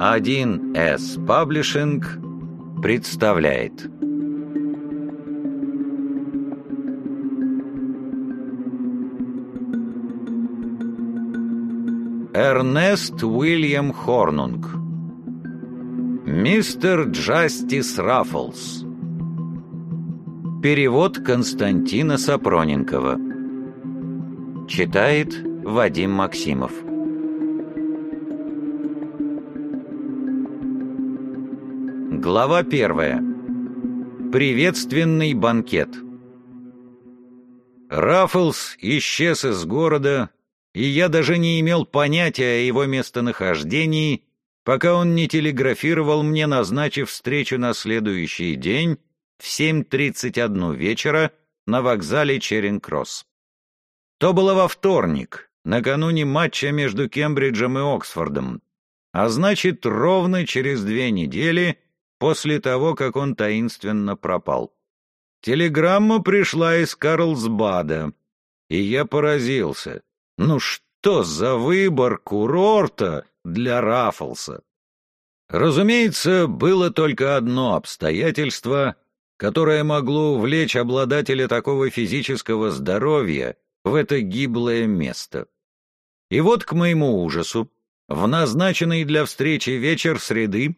Один с Паблишинг представляет. Эрнест Уильям Хорнунг. Мистер Джастис Раффлс Перевод Константина Сапроненкова Читает Вадим Максимов Глава первая. Приветственный банкет. Раффлс исчез из города, и я даже не имел понятия о его местонахождении, пока он не телеграфировал мне, назначив встречу на следующий день в 7.31 вечера на вокзале Черинг-Кросс. То было во вторник, накануне матча между Кембриджем и Оксфордом, а значит, ровно через две недели после того, как он таинственно пропал. Телеграмма пришла из Карлсбада, и я поразился. Ну что за выбор курорта для Раффлса? Разумеется, было только одно обстоятельство, которое могло увлечь обладателя такого физического здоровья в это гиблое место. И вот, к моему ужасу, в назначенный для встречи вечер среды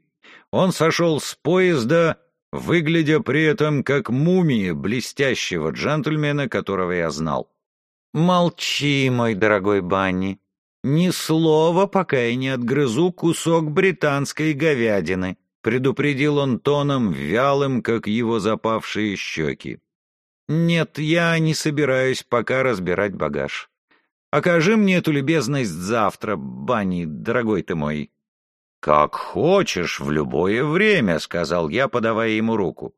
он сошел с поезда, выглядя при этом как мумия блестящего джентльмена, которого я знал. «Молчи, мой дорогой Банни. Ни слова, пока я не отгрызу кусок британской говядины», предупредил он тоном вялым, как его запавшие щеки. «Нет, я не собираюсь пока разбирать багаж. Окажи мне эту любезность завтра, Банни, дорогой ты мой». «Как хочешь, в любое время», — сказал я, подавая ему руку.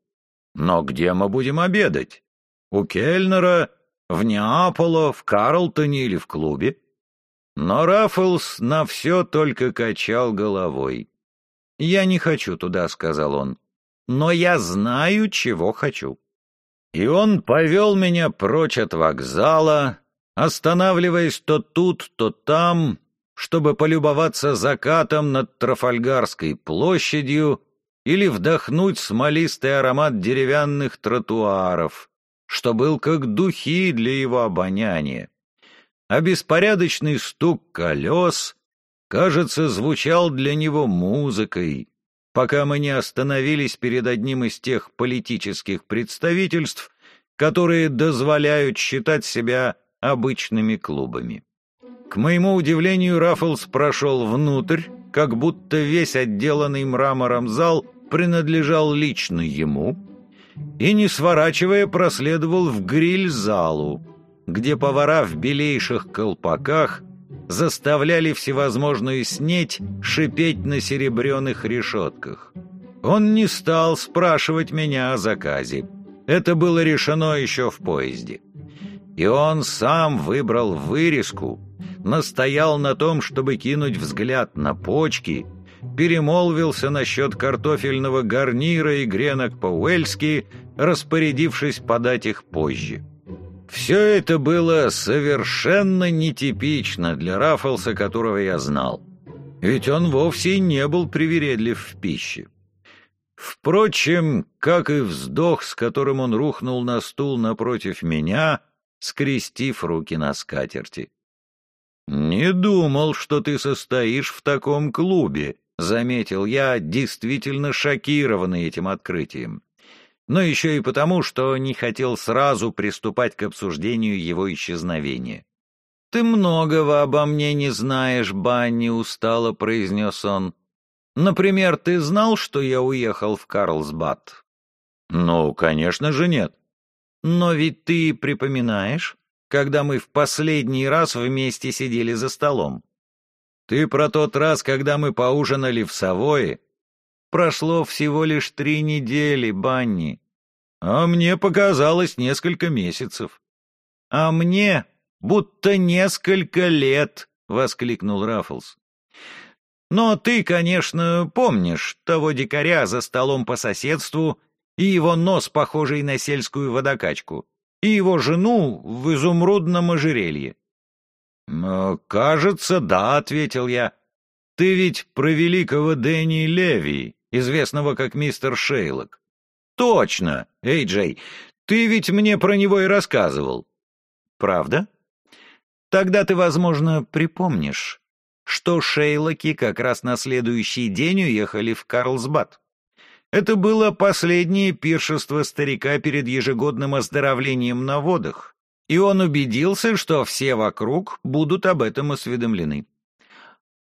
«Но где мы будем обедать? У Кельнера, в Неаполо, в Карлтоне или в клубе?» Но Раффлс на все только качал головой. «Я не хочу туда», — сказал он, — «но я знаю, чего хочу». И он повел меня прочь от вокзала, останавливаясь то тут, то там, чтобы полюбоваться закатом над Трафальгарской площадью или вдохнуть смолистый аромат деревянных тротуаров, что был как духи для его обоняния. А беспорядочный стук колес, кажется, звучал для него музыкой, пока мы не остановились перед одним из тех политических представительств, которые дозволяют считать себя обычными клубами. К моему удивлению, Раффлс прошел внутрь, как будто весь отделанный мрамором зал принадлежал лично ему, и, не сворачивая, проследовал в гриль-залу, где повара в белейших колпаках заставляли всевозможную снеть шипеть на серебряных решетках. Он не стал спрашивать меня о заказе. Это было решено еще в поезде. И он сам выбрал вырезку, настоял на том, чтобы кинуть взгляд на почки, перемолвился насчет картофельного гарнира и гренок по-уэльски, распорядившись подать их позже. Все это было совершенно нетипично для Раффлса, которого я знал. Ведь он вовсе не был привередлив в пище. Впрочем, как и вздох, с которым он рухнул на стул напротив меня, скрестив руки на скатерти. «Не думал, что ты состоишь в таком клубе», — заметил я, действительно шокированный этим открытием. Но еще и потому, что не хотел сразу приступать к обсуждению его исчезновения. «Ты многого обо мне не знаешь, Банни», — устало произнес он. «Например, ты знал, что я уехал в Карлсбад?» «Ну, конечно же нет». «Но ведь ты припоминаешь?» когда мы в последний раз вместе сидели за столом. Ты про тот раз, когда мы поужинали в Савое? Прошло всего лишь три недели, Банни. А мне показалось несколько месяцев. А мне будто несколько лет, — воскликнул Раффлс. Но ты, конечно, помнишь того дикаря за столом по соседству, и его нос, похожий на сельскую водокачку, и его жену в изумрудном ожерелье. «Кажется, да», — ответил я. «Ты ведь про великого Дэнни Леви, известного как мистер Шейлок». «Точно, Эй, Джей, ты ведь мне про него и рассказывал». «Правда?» «Тогда ты, возможно, припомнишь, что Шейлоки как раз на следующий день уехали в Карлсбад. Это было последнее пиршество старика перед ежегодным оздоровлением на водах, и он убедился, что все вокруг будут об этом осведомлены.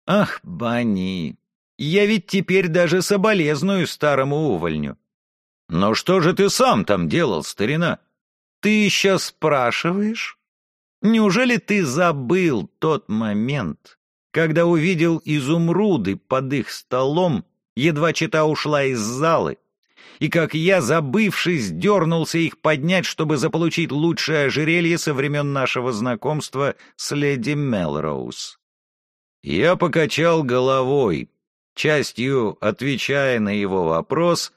«Ах, Банни, я ведь теперь даже соболезную старому увольню». «Но что же ты сам там делал, старина?» «Ты еще спрашиваешь? Неужели ты забыл тот момент, когда увидел изумруды под их столом едва чита ушла из залы, и как я, забывшись, дернулся их поднять, чтобы заполучить лучшее ожерелье со времен нашего знакомства с леди Мелроуз. Я покачал головой, частью отвечая на его вопрос,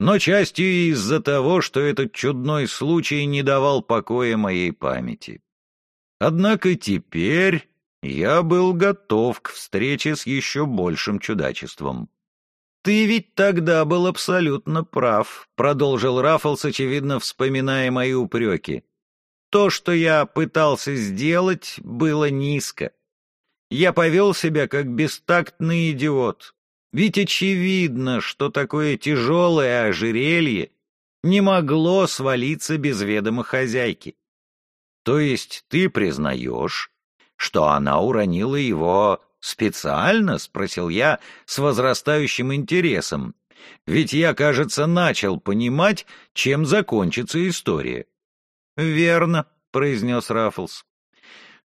но частью из-за того, что этот чудной случай не давал покоя моей памяти. Однако теперь я был готов к встрече с еще большим чудачеством. «Ты ведь тогда был абсолютно прав», — продолжил Раффлс, очевидно, вспоминая мои упреки. «То, что я пытался сделать, было низко. Я повел себя как бестактный идиот. Ведь очевидно, что такое тяжелое ожерелье не могло свалиться без ведома хозяйки. То есть ты признаешь, что она уронила его «Специально?» — спросил я с возрастающим интересом. Ведь я, кажется, начал понимать, чем закончится история. «Верно», — произнес Раффлс.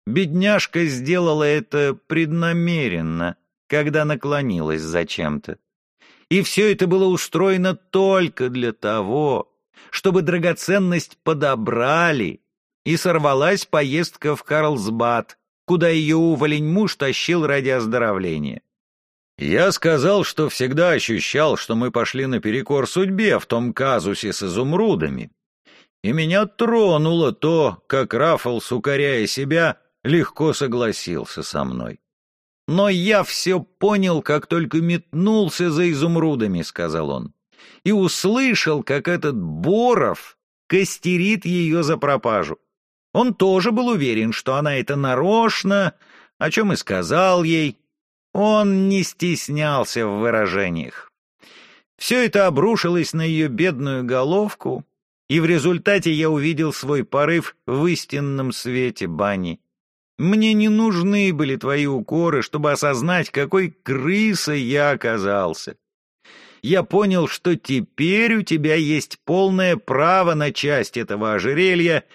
«Бедняжка сделала это преднамеренно, когда наклонилась зачем-то. И все это было устроено только для того, чтобы драгоценность подобрали, и сорвалась поездка в Карлсбад, куда ее уволень муж тащил ради оздоровления. Я сказал, что всегда ощущал, что мы пошли наперекор судьбе в том казусе с изумрудами. И меня тронуло то, как Раффлс, укоряя себя, легко согласился со мной. «Но я все понял, как только метнулся за изумрудами», — сказал он, «и услышал, как этот Боров костерит ее за пропажу. Он тоже был уверен, что она это нарочно, о чем и сказал ей. Он не стеснялся в выражениях. Все это обрушилось на ее бедную головку, и в результате я увидел свой порыв в истинном свете бани. Мне не нужны были твои укоры, чтобы осознать, какой крысой я оказался. Я понял, что теперь у тебя есть полное право на часть этого ожерелья —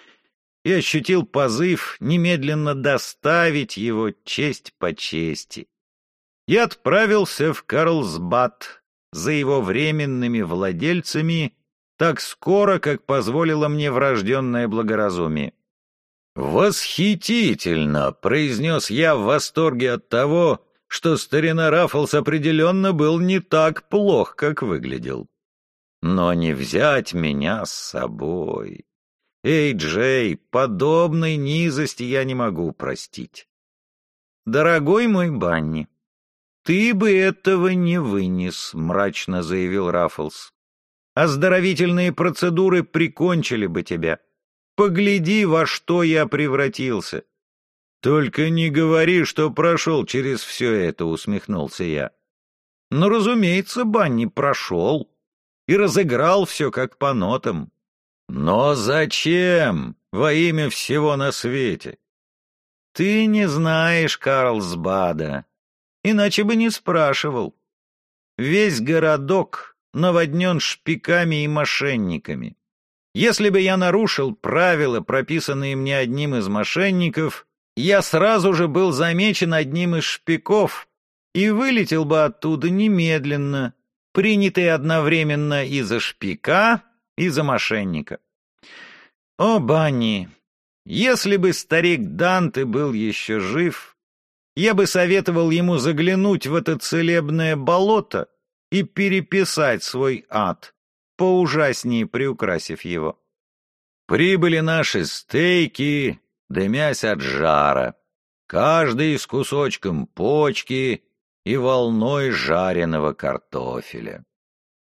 и ощутил позыв немедленно доставить его честь по чести. Я отправился в Карлсбад за его временными владельцами так скоро, как позволило мне врожденное благоразумие. «Восхитительно!» — произнес я в восторге от того, что старина Раффлс определенно был не так плох, как выглядел. Но не взять меня с собой. «Эй, Джей, подобной низости я не могу простить». «Дорогой мой Банни, ты бы этого не вынес», — мрачно заявил Раффлс. «Оздоровительные процедуры прикончили бы тебя. Погляди, во что я превратился». «Только не говори, что прошел через все это», — усмехнулся я. «Ну, разумеется, Банни прошел и разыграл все как по нотам. Но зачем во имя всего на свете? Ты не знаешь Карлсбада, иначе бы не спрашивал. Весь городок наводнен шпиками и мошенниками. Если бы я нарушил правила, прописанные мне одним из мошенников, я сразу же был замечен одним из шпиков и вылетел бы оттуда немедленно, принятый одновременно и за шпика, и за мошенника. О, Банни, если бы старик Данте был еще жив, я бы советовал ему заглянуть в это целебное болото и переписать свой ад, поужаснее приукрасив его. Прибыли наши стейки, дымясь от жара, каждый с кусочком почки и волной жареного картофеля.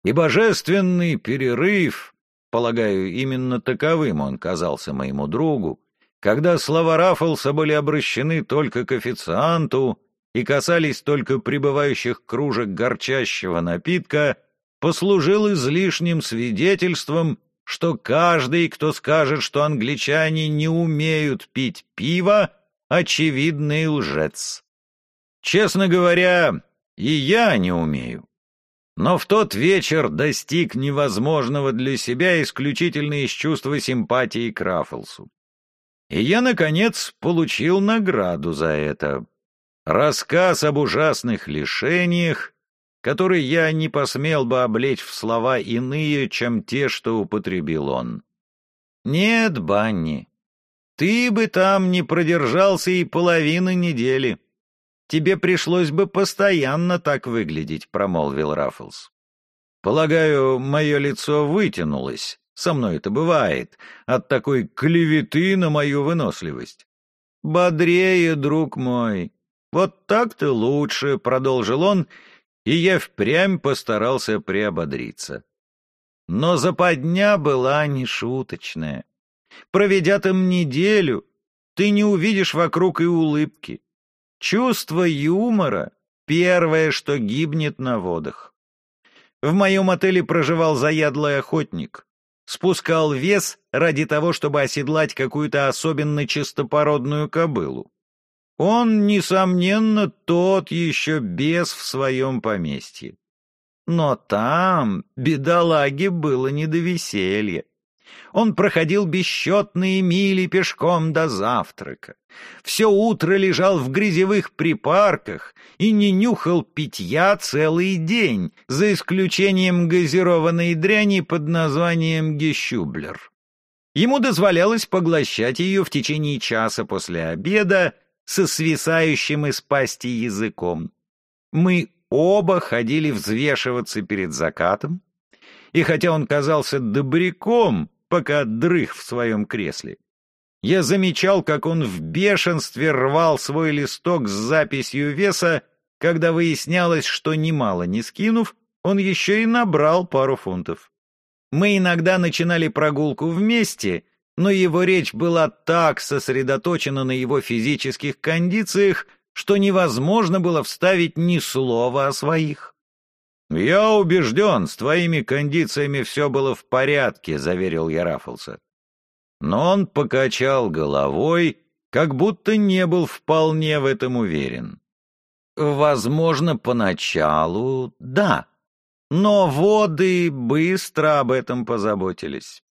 И божественный перерыв, полагаю, именно таковым он казался моему другу, когда слова Раффлса были обращены только к официанту и касались только прибывающих кружек горчащего напитка, послужил излишним свидетельством, что каждый, кто скажет, что англичане не умеют пить пиво, очевидный лжец. Честно говоря, и я не умею. Но в тот вечер достиг невозможного для себя исключительно из чувства симпатии к Раффлсу. И я, наконец, получил награду за это. Рассказ об ужасных лишениях, который я не посмел бы облечь в слова иные, чем те, что употребил он. Нет, Банни, ты бы там не продержался и половины недели. Тебе пришлось бы постоянно так выглядеть, — промолвил Раффлс. Полагаю, мое лицо вытянулось, со мной это бывает, от такой клеветы на мою выносливость. «Бодрее, друг мой. Вот так-то лучше», — продолжил он, и я впрямь постарался приободриться. Но западня была нешуточная. Проведя там неделю, ты не увидишь вокруг и улыбки. Чувство юмора — первое, что гибнет на водах. В моем отеле проживал заядлый охотник спускал вес ради того, чтобы оседлать какую-то особенно чистопородную кобылу. Он, несомненно, тот еще бес в своем поместье. Но там бедолаге было не до веселья. Он проходил бесчетные мили пешком до завтрака. Все утро лежал в грязевых припарках и не нюхал питья целый день, за исключением газированной дряни под названием гещублер. Ему дозволялось поглощать ее в течение часа после обеда со свисающим из пасти языком. Мы оба ходили взвешиваться перед закатом, и хотя он казался добряком, пока дрых в своем кресле. Я замечал, как он в бешенстве рвал свой листок с записью веса, когда выяснялось, что немало не скинув, он еще и набрал пару фунтов. Мы иногда начинали прогулку вместе, но его речь была так сосредоточена на его физических кондициях, что невозможно было вставить ни слова о своих. «Я убежден, с твоими кондициями все было в порядке», — заверил я Раффлса. Но он покачал головой, как будто не был вполне в этом уверен. «Возможно, поначалу, да, но воды быстро об этом позаботились.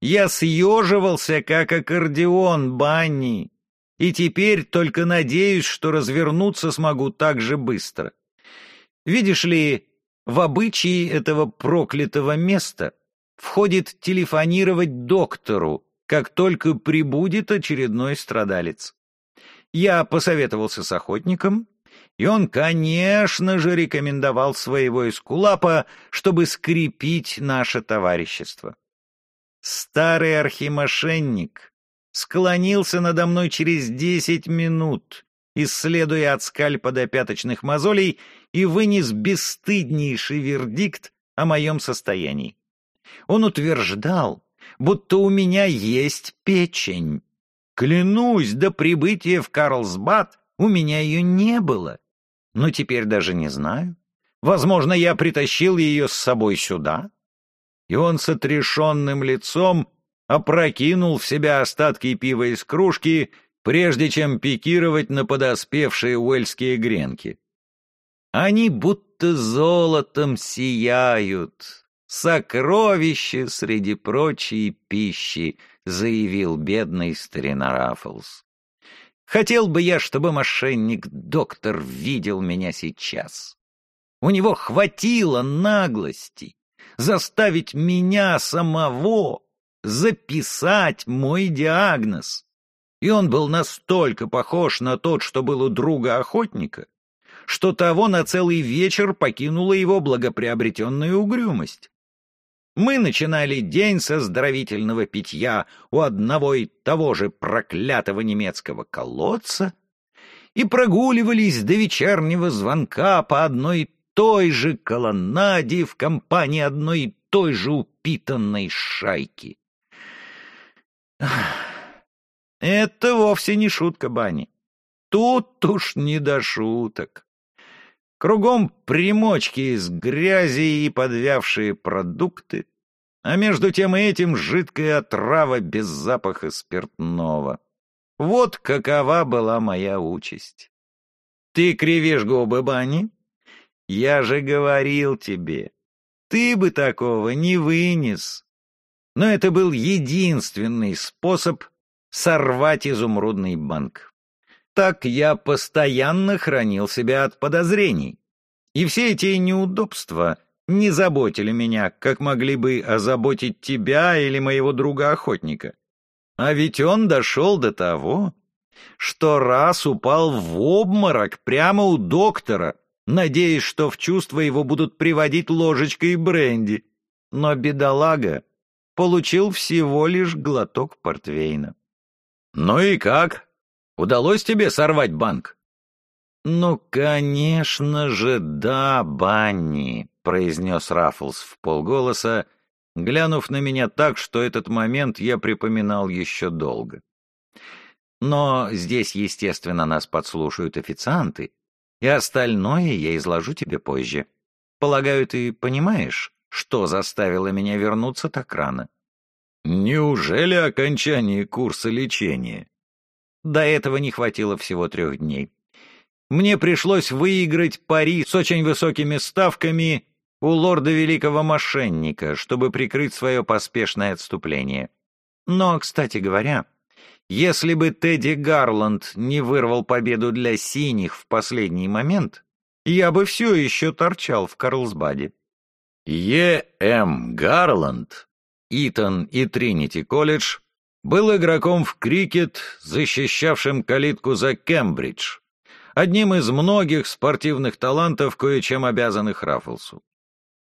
Я съеживался, как аккордеон Банни, и теперь только надеюсь, что развернуться смогу так же быстро. Видишь ли, в обычаи этого проклятого места входит телефонировать доктору, как только прибудет очередной страдалец. Я посоветовался с охотником, и он, конечно же, рекомендовал своего эскулапа, чтобы скрепить наше товарищество. Старый архимошенник склонился надо мной через десять минут, исследуя от скальпа до пяточных мозолей, и вынес бесстыднейший вердикт о моем состоянии. Он утверждал, будто у меня есть печень. Клянусь, до прибытия в Карлсбад у меня ее не было. Но теперь даже не знаю. Возможно, я притащил ее с собой сюда. И он с отрешенным лицом опрокинул в себя остатки пива из кружки, прежде чем пикировать на подоспевшие уэльские гренки. Они будто золотом сияют. Сокровище среди прочей пищи, заявил бедный старина Раффлс. Хотел бы я, чтобы мошенник-доктор видел меня сейчас. У него хватило наглости заставить меня самого записать мой диагноз. И он был настолько похож на тот, что был у друга охотника, что того на целый вечер покинула его благоприобретенная угрюмость. Мы начинали день со здравительного питья у одного и того же проклятого немецкого колодца и прогуливались до вечернего звонка по одной той же колоннаде в компании одной и той же упитанной шайки. Это вовсе не шутка, Бани. Тут уж не до шуток. Кругом примочки из грязи и подвявшие продукты, а между тем и этим жидкая отрава без запаха спиртного. Вот какова была моя участь. Ты кривишь губы, Бани? Я же говорил тебе, ты бы такого не вынес. Но это был единственный способ сорвать изумрудный банк. Так я постоянно хранил себя от подозрений. И все эти неудобства не заботили меня, как могли бы озаботить тебя или моего друга-охотника. А ведь он дошел до того, что раз упал в обморок прямо у доктора, надеясь, что в чувство его будут приводить ложечкой бренди. Но бедолага получил всего лишь глоток портвейна. «Ну и как? Удалось тебе сорвать банк?» «Ну, конечно же, да, Банни», — произнес Раффлс в полголоса, глянув на меня так, что этот момент я припоминал еще долго. «Но здесь, естественно, нас подслушают официанты, и остальное я изложу тебе позже. Полагаю, ты понимаешь, что заставило меня вернуться так рано?» «Неужели окончание курса лечения?» До этого не хватило всего трех дней. Мне пришлось выиграть пари с очень высокими ставками у лорда Великого Мошенника, чтобы прикрыть свое поспешное отступление. Но, кстати говоря, если бы Тедди Гарланд не вырвал победу для синих в последний момент, я бы все еще торчал в Карлсбаде. Е. М. Гарланд, Итон и Тринити колледж, был игроком в крикет, защищавшим калитку за Кембридж, одним из многих спортивных талантов, кое-чем обязанных Раффлсу.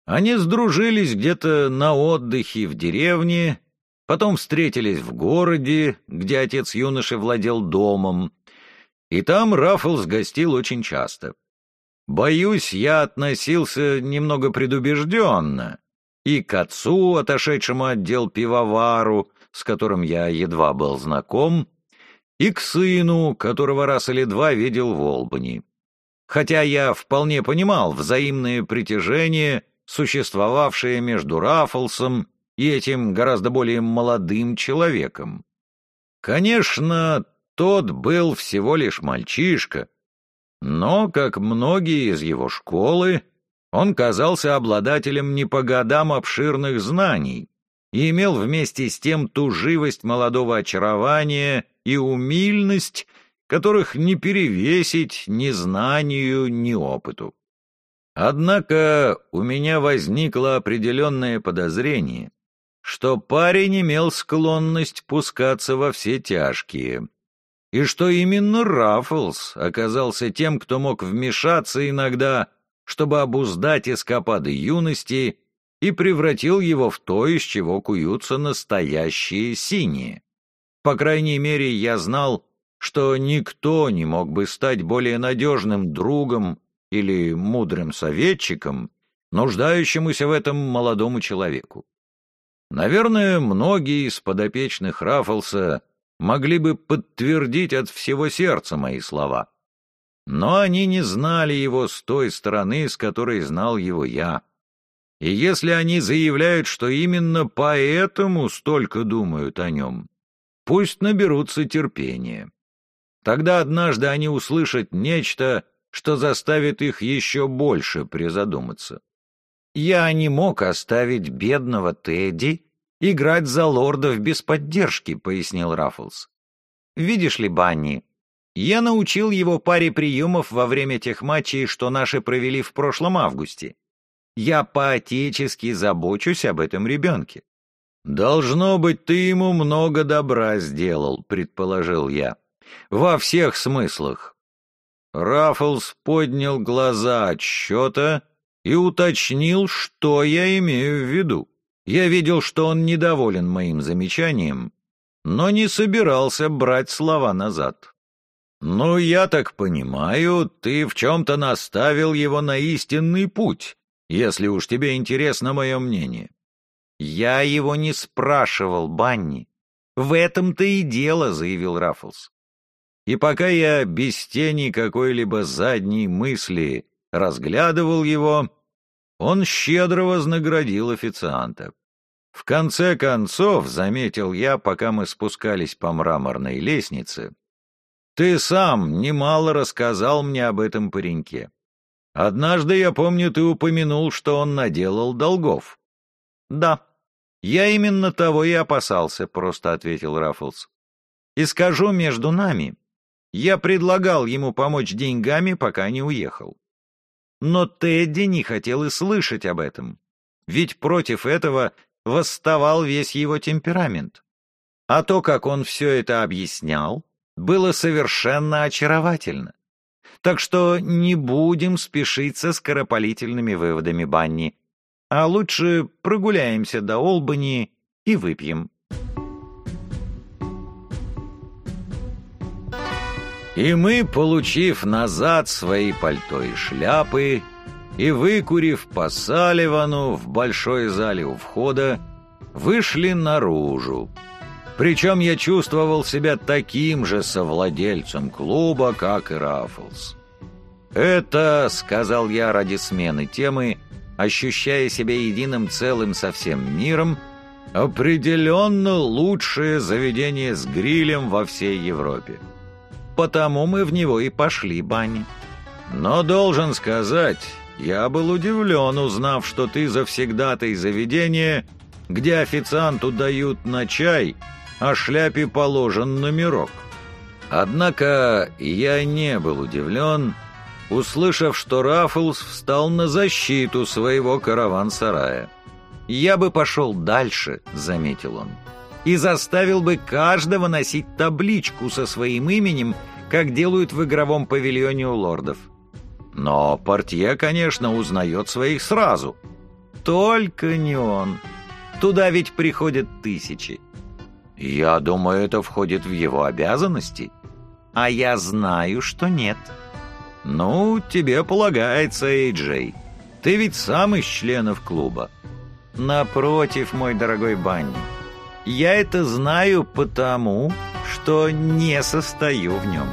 Они сдружились где-то на отдыхе в деревне Потом встретились в городе, где отец юноши владел домом, и там Раффлс гостил очень часто. Боюсь, я относился немного предубежденно и к отцу, отошедшему отдел пивовару, с которым я едва был знаком, и к сыну, которого раз или два видел в Олбани. Хотя я вполне понимал взаимное притяжение, существовавшее между Раффлсом и этим гораздо более молодым человеком. Конечно, тот был всего лишь мальчишка, но, как многие из его школы, он казался обладателем не по годам обширных знаний и имел вместе с тем ту живость молодого очарования и умильность, которых не перевесить ни знанию, ни опыту. Однако у меня возникло определенное подозрение, что парень имел склонность пускаться во все тяжкие, и что именно Раффлс оказался тем, кто мог вмешаться иногда, чтобы обуздать эскапады юности и превратил его в то, из чего куются настоящие синие. По крайней мере, я знал, что никто не мог бы стать более надежным другом или мудрым советчиком, нуждающемуся в этом молодому человеку. Наверное, многие из подопечных Раффлса могли бы подтвердить от всего сердца мои слова. Но они не знали его с той стороны, с которой знал его я. И если они заявляют, что именно поэтому столько думают о нем, пусть наберутся терпения. Тогда однажды они услышат нечто, что заставит их еще больше призадуматься. Я не мог оставить бедного Тедди играть за лордов без поддержки, пояснил Раффлс. Видишь ли, Банни, я научил его паре приемов во время тех матчей, что наши провели в прошлом августе. Я по-отечески забочусь об этом ребенке. «Должно быть, ты ему много добра сделал», — предположил я. «Во всех смыслах». Раффлс поднял глаза от счета и уточнил, что я имею в виду. Я видел, что он недоволен моим замечанием, но не собирался брать слова назад. «Ну, я так понимаю, ты в чем-то наставил его на истинный путь, если уж тебе интересно мое мнение». «Я его не спрашивал, Банни. В этом-то и дело», — заявил Раффлс. И пока я без тени какой-либо задней мысли разглядывал его, он щедро вознаградил официанта. В конце концов, заметил я, пока мы спускались по мраморной лестнице, ты сам немало рассказал мне об этом пареньке. Однажды, я помню, ты упомянул, что он наделал долгов. Да, я именно того и опасался, просто ответил Раффлс. И скажу между нами, я предлагал ему помочь деньгами, пока не уехал. Но Тедди не хотел и слышать об этом, ведь против этого восставал весь его темперамент. А то, как он все это объяснял, было совершенно очаровательно. Так что не будем спешить со скоропалительными выводами Банни, а лучше прогуляемся до Олбани и выпьем. И мы, получив назад свои пальто и шляпы, и выкурив по Салливану в большой зале у входа, вышли наружу. Причем я чувствовал себя таким же совладельцем клуба, как и Раффлс. «Это, — сказал я ради смены темы, ощущая себя единым целым со всем миром, — определенно лучшее заведение с грилем во всей Европе. Потому мы в него и пошли, Банни. Но должен сказать, я был удивлен, узнав, что ты завсегдатай заведения, где официанту дают на чай, а шляпе положен номерок. Однако я не был удивлен, услышав, что Раффлс встал на защиту своего караван-сарая. «Я бы пошел дальше», — заметил он, — «и заставил бы каждого носить табличку со своим именем, как делают в игровом павильоне у лордов. Но портье, конечно, узнает своих сразу. Только не он. Туда ведь приходят тысячи. Я думаю, это входит в его обязанности. А я знаю, что нет. Ну, тебе полагается, Эйджей. Ты ведь сам из членов клуба. Напротив, мой дорогой Банни. Я это знаю потому, что не состою в нем.